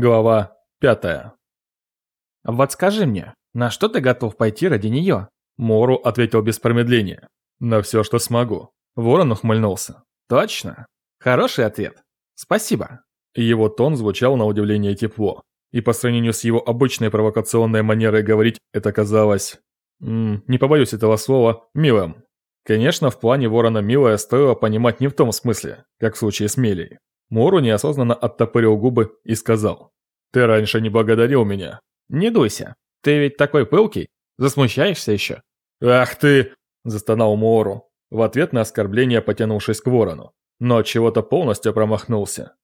Глава пятая. «Вот скажи мне, на что ты готов пойти ради нее?» Мору ответил без промедления. «На все, что смогу». Ворон ухмыльнулся. «Точно? Хороший ответ. Спасибо». Его тон звучал на удивление тепло. И по сравнению с его обычной провокационной манерой говорить, это казалось... М не побоюсь этого слова, милым. Конечно, в плане Ворона милое стоило понимать не в том смысле, как в случае с Мелией. Мору неосознанно оттопырил губы и сказал. «Ты раньше не благодарил меня». «Не дуйся. Ты ведь такой пылкий. Засмущаешься еще?» «Ах ты!» – застонал Мору, в ответ на оскорбление потянувшись к ворону. Но от чего-то полностью промахнулся.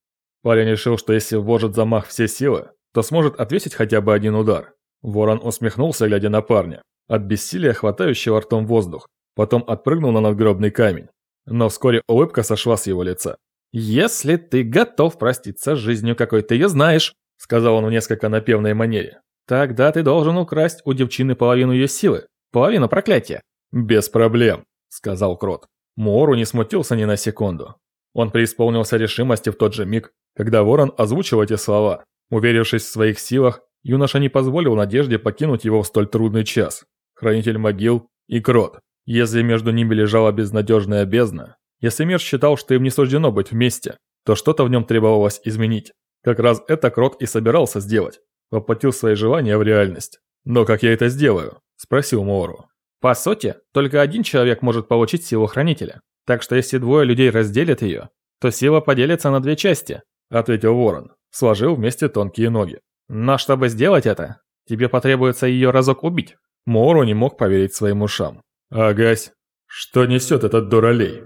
Парень решил, что если вложит замах все силы, то сможет отвесить хотя бы один удар. Ворон усмехнулся, глядя на парня, от бессилия хватающего ртом воздух, потом отпрыгнул на надгробный камень. Но вскоре улыбка сошла с его лица. «Если ты готов проститься с жизнью, какой ты ее знаешь», сказал он в несколько напевной манере, тогда ты должен украсть у девчины половину ее силы, половину проклятия. «Без проблем», сказал Крот. Муору не смутился ни на секунду. Он преисполнился решимости в тот же миг, когда Ворон озвучил эти слова. Уверившись в своих силах, юноша не позволил Надежде покинуть его в столь трудный час. Хранитель могил и Крот. Если между ними лежала безнадежная бездна, если мир считал, что им не суждено быть вместе, то что-то в нем требовалось изменить. Как раз это Крот и собирался сделать. Воплотил свои желания в реальность. «Но как я это сделаю?» – спросил Моору. «По сути, только один человек может получить силу Хранителя. Так что если двое людей разделят ее, то сила поделится на две части», – ответил Ворон. Сложил вместе тонкие ноги. «Но чтобы сделать это, тебе потребуется ее разок убить». Моору не мог поверить своим ушам. «Агась, что несет этот дуралей?»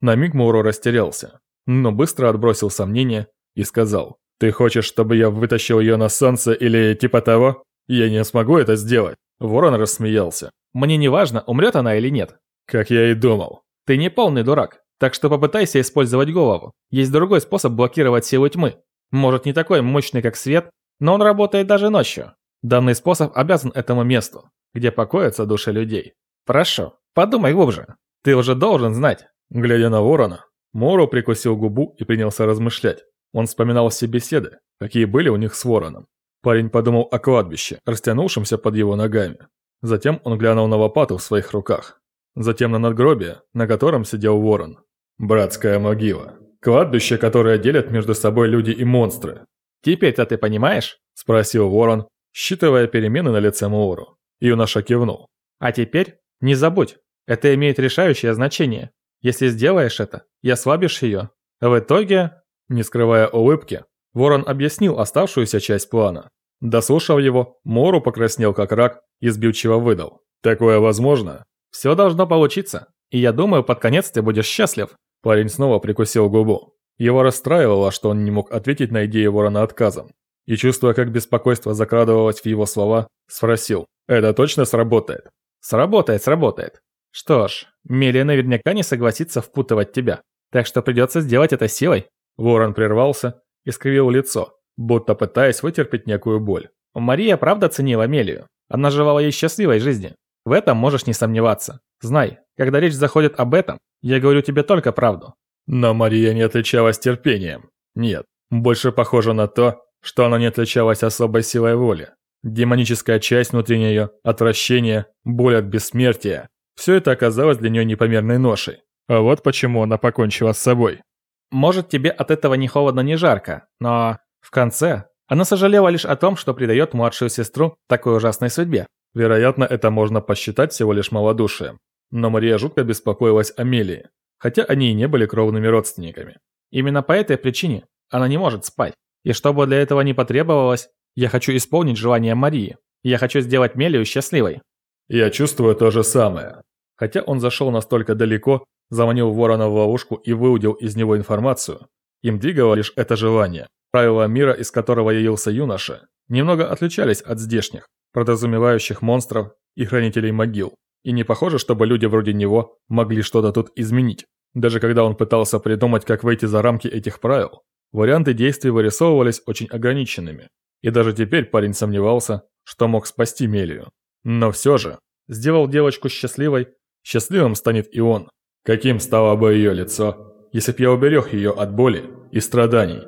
На миг Моуро растерялся, но быстро отбросил сомнения и сказал, «Ты хочешь, чтобы я вытащил ее на солнце или типа того? Я не смогу это сделать». Ворон рассмеялся. «Мне не важно, умрет она или нет». «Как я и думал». «Ты не полный дурак, так что попытайся использовать голову. Есть другой способ блокировать силу тьмы. Может, не такой мощный, как свет, но он работает даже ночью. Данный способ обязан этому месту, где покоятся души людей. Прошу, подумай глубже. Ты уже должен знать, Глядя на ворона, Моро прикусил губу и принялся размышлять. Он вспоминал все беседы, какие были у них с вороном. Парень подумал о кладбище, растянувшемся под его ногами. Затем он глянул на лопату в своих руках. Затем на надгробие, на котором сидел ворон. Братская могила. Кладбище, которое делят между собой люди и монстры. «Теперь-то ты понимаешь?» – спросил ворон, считывая перемены на лице Моору. Юноша кивнул. «А теперь не забудь, это имеет решающее значение. Если сделаешь это и ослабишь ее, в итоге, не скрывая улыбки, Ворон объяснил оставшуюся часть плана. Дослушав его, Мору покраснел как рак и сбивчиво выдал. «Такое возможно?» «Все должно получиться, и я думаю, под конец ты будешь счастлив». Парень снова прикусил губу. Его расстраивало, что он не мог ответить на идею Ворона отказом. И чувствуя, как беспокойство закрадывалось в его слова, спросил, «Это точно сработает?» «Сработает, сработает. Что ж, Мелия наверняка не согласится впутывать тебя, так что придется сделать это силой. Ворон прервался и скривил лицо, будто пытаясь вытерпеть некую боль. Мария правда ценила Мелию. Она жевала ей счастливой жизни. В этом можешь не сомневаться. Знай, когда речь заходит об этом, я говорю тебе только правду. Но Мария не отличалась терпением. Нет, больше похоже на то, что она не отличалась особой силой воли. Демоническая часть внутри нее, отвращение, боль от бессмертия, все это оказалось для нее непомерной ношей. А вот почему она покончила с собой. Может, тебе от этого ни холодно, ни жарко, но в конце она сожалела лишь о том, что предает младшую сестру такой ужасной судьбе. Вероятно, это можно посчитать всего лишь малодушием. Но Мария жутко беспокоилась о Мелии, хотя они и не были кровными родственниками. Именно по этой причине она не может спать. И чтобы для этого не потребовалось, я хочу исполнить желание Марии. Я хочу сделать Мелию счастливой. Я чувствую то же самое. Хотя он зашел настолько далеко, заманил ворона в ловушку и выудил из него информацию, им двигало лишь это желание. Правила мира, из которого явился юноша, немного отличались от здешних, подразумевающих монстров и хранителей могил. И не похоже, чтобы люди вроде него могли что-то тут изменить. Даже когда он пытался придумать, как выйти за рамки этих правил, варианты действий вырисовывались очень ограниченными. И даже теперь парень сомневался, что мог спасти Мелию. Но все же, сделал девочку счастливой, Счастливым станет и он. Каким стало бы ее лицо, если б я уберег ее от боли и страданий?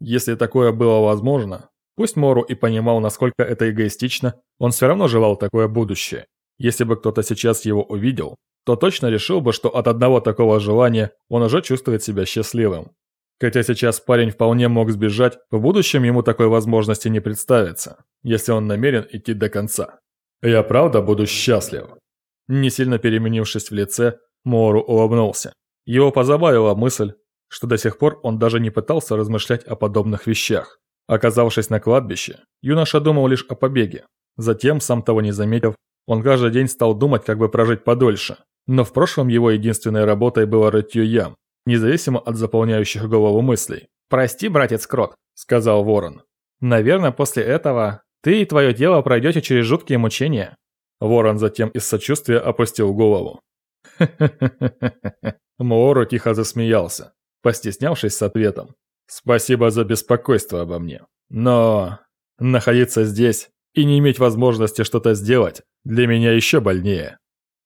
Если такое было возможно, пусть Мору и понимал, насколько это эгоистично, он все равно желал такое будущее. Если бы кто-то сейчас его увидел, то точно решил бы, что от одного такого желания он уже чувствует себя счастливым. Хотя сейчас парень вполне мог сбежать, в будущем ему такой возможности не представится, если он намерен идти до конца. «Я правда буду счастлив?» Не сильно переменившись в лице, Мору улыбнулся. Его позабавила мысль, что до сих пор он даже не пытался размышлять о подобных вещах. Оказавшись на кладбище, юноша думал лишь о побеге. Затем, сам того не заметив, он каждый день стал думать, как бы прожить подольше. Но в прошлом его единственной работой было рытье ям, независимо от заполняющих голову мыслей. «Прости, братец Крот», — сказал Ворон. «Наверное, после этого ты и твое дело пройдете через жуткие мучения». Ворон затем из сочувствия опустил голову. Моору тихо засмеялся, постеснявшись с ответом. «Спасибо за беспокойство обо мне. Но находиться здесь и не иметь возможности что-то сделать для меня еще больнее».